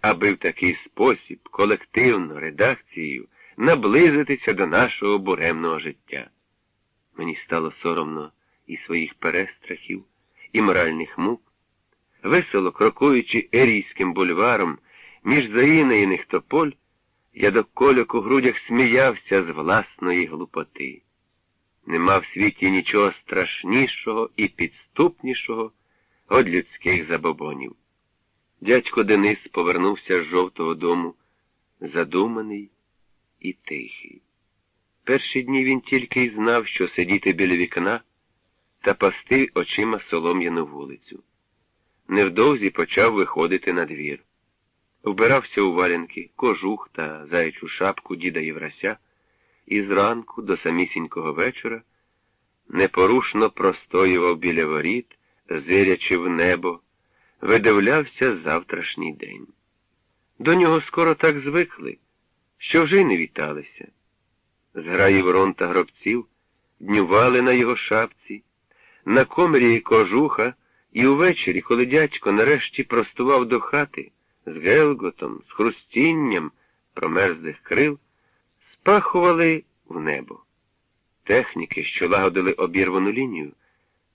аби в такий спосіб, колективно, редакцією, наблизитися до нашого буремного життя. Мені стало соромно і своїх перестрахів, і моральних мук. Весело крокуючи ерійським бульваром між заїнеїних тополь, я до кольок у грудях сміявся з власної глупоти. Нема в світі нічого страшнішого і підступнішого від людських забобонів. Дядько Денис повернувся з жовтого дому, задуманий і тихий. Перші дні він тільки й знав, що сидіти біля вікна та пасти очима солом'яну вулицю. Невдовзі почав виходити на двір. Вбирався у валянки, кожух та заячу шапку діда Єврася, і зранку до самісінького вечора непорушно простоював біля воріт, зирячи в небо, видивлявся завтрашній день. До нього скоро так звикли, що вже й не віталися. Зграї ворон та гробців днювали на його шапці, на комері кожуха, і увечері, коли дядько нарешті простував до хати, з гелготом, з хрустінням промерзлих крил, спахували в небо. Техніки, що лагодили обірвану лінію,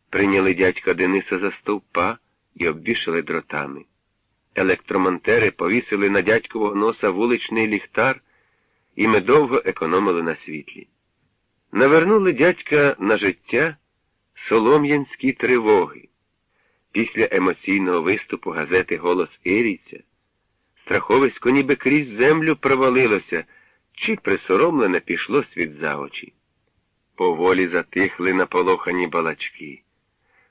прийняли дядька Дениса за стовпа і обвішали дротами. Електромонтери повісили на дядькового носа вуличний ліхтар, і ми довго економили на світлі. Навернули дядька на життя солом'янські тривоги. Після емоційного виступу газети Голос Ірійця страховисько ніби крізь землю провалилося, чи присоромлене пішло світ за очі. Поволі затихли наполохані балачки.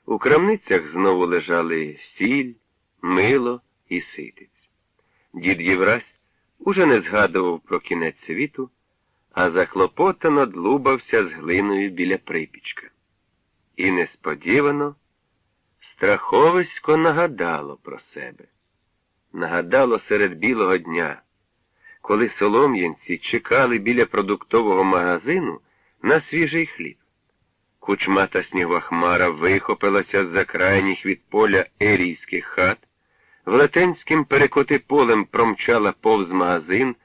У крамницях знову лежали сіль, мило і ситець. Дід Єврась уже не згадував про кінець світу, а захлопотано длубався з глиною біля припічка. І несподівано страховисько нагадало про себе. Нагадало серед білого дня, коли солом'янці чекали біля продуктового магазину на свіжий хліб. Кучмата снігова хмара вихопилася з-за крайніх від поля ерійських хат, велетенським перекоти полем промчала повз магазин,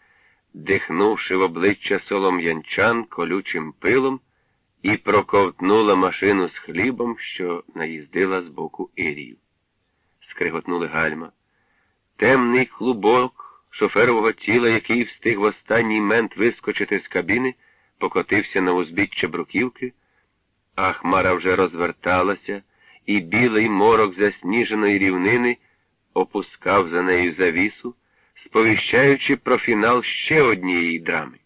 дихнувши в обличчя солом'янчан колючим пилом, і проковтнула машину з хлібом, що наїздила з боку Ірію. Скриготнули гальма. Темний клубок шоферового тіла, який встиг в останній мент вискочити з кабіни, покотився на узбіччя бруківки, а хмара вже розверталася, і білий морок засніженої рівнини опускав за нею завісу, сповіщаючи про фінал ще однієї драми.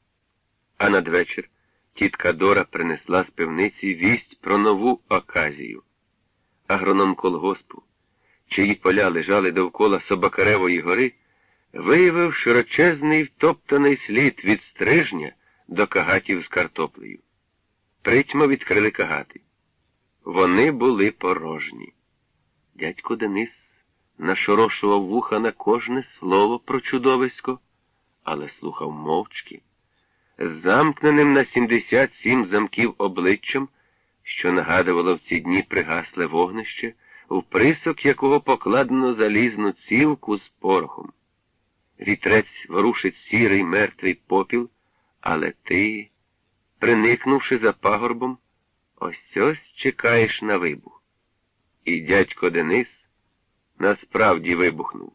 А надвечір тітка Дора принесла з пивниці вість про нову оказію. Агроном колгоспу, чиї поля лежали довкола Собакаревої гори, виявив широчезний втоптаний слід від стрижня до кагатів з картоплею. Притьмо відкрили кагати. Вони були порожні. Дядько Денис нашорошував вуха на кожне слово про чудовисько, але слухав мовчки, замкненим на 77 замків обличчям, що нагадувало в ці дні пригасле вогнище, в присок якого покладено залізну цівку з порохом. Вітрець ворушить сірий мертвий попіл, але ти, приникнувши за пагорбом, ось ось чекаєш на вибух. І дядько Денис насправді вибухнув.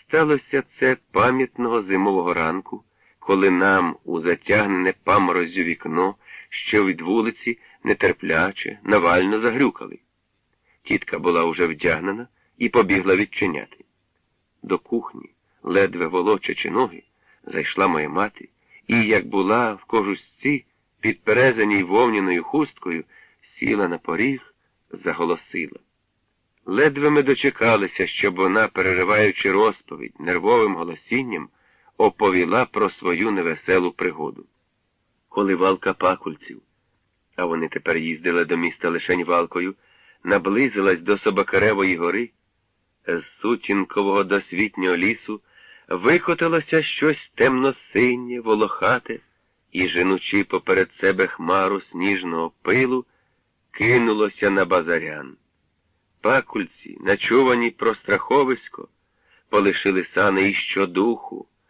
Сталося це пам'ятного зимового ранку, коли нам у затягнене паморозю вікно, що від вулиці нетерпляче, навально загрюкали. Тітка була уже вдягнена і побігла відчиняти. До кухні, ледве волочачи ноги, зайшла моя мати і, як була в кожусці, підперезаній вовняною хусткою, сіла на поріг, заголосила. Ледве ми дочекалися, щоб вона, перериваючи розповідь нервовим голосінням, оповіла про свою невеселу пригоду. Коли валка пакульців, а вони тепер їздили до міста лишень валкою, наблизилась до Собакаревої гори, з сутінкового досвітнього лісу викотилося щось темно-синє, волохате, і, женучи поперед себе хмару сніжного пилу, кинулося на базарян. Пакульці, начувані про страховисько, полишили сани і щодуху,